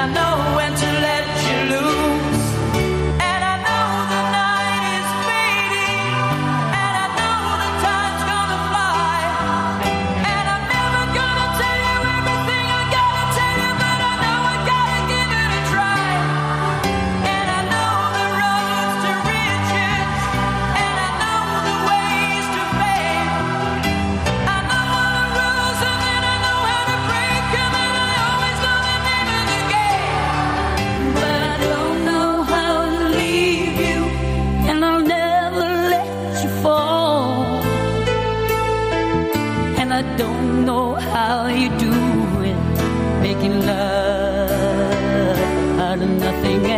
I know when to learning nothing else.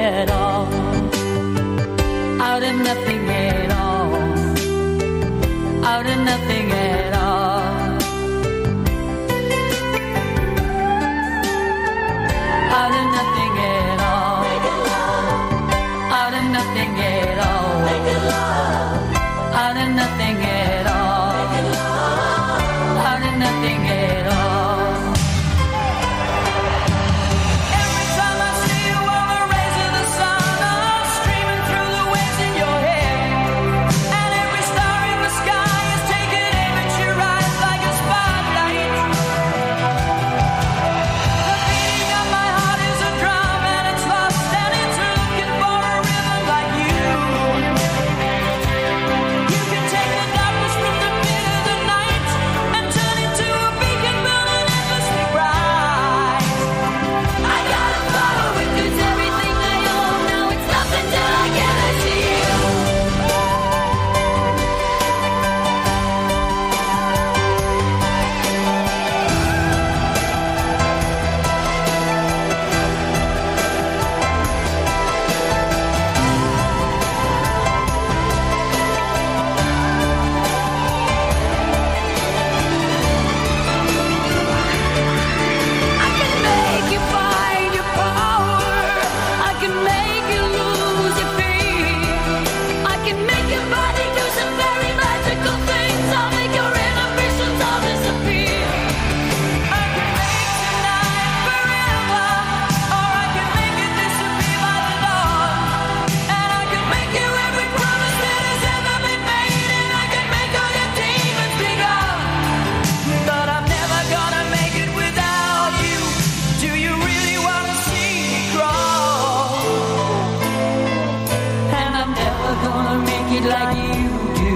it like you do,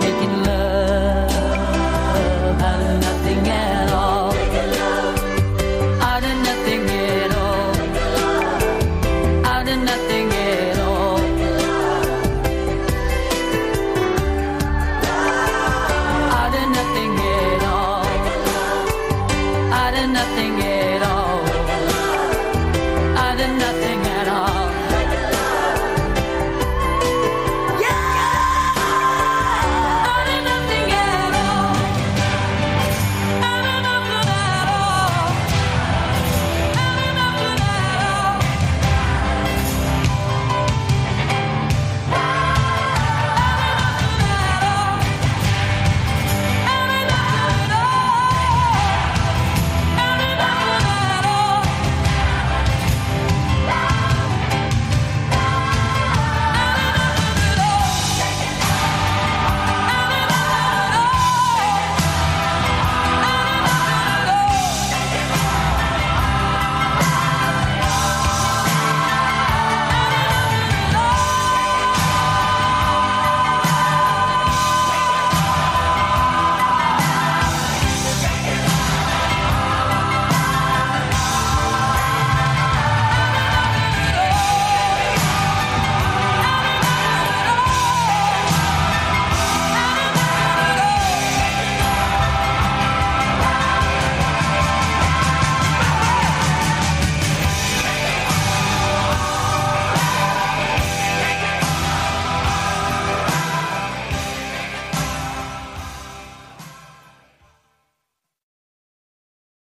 making love out of nothing at all. Nothing at all. Nothing at all. Nothing at all. Nothing at all.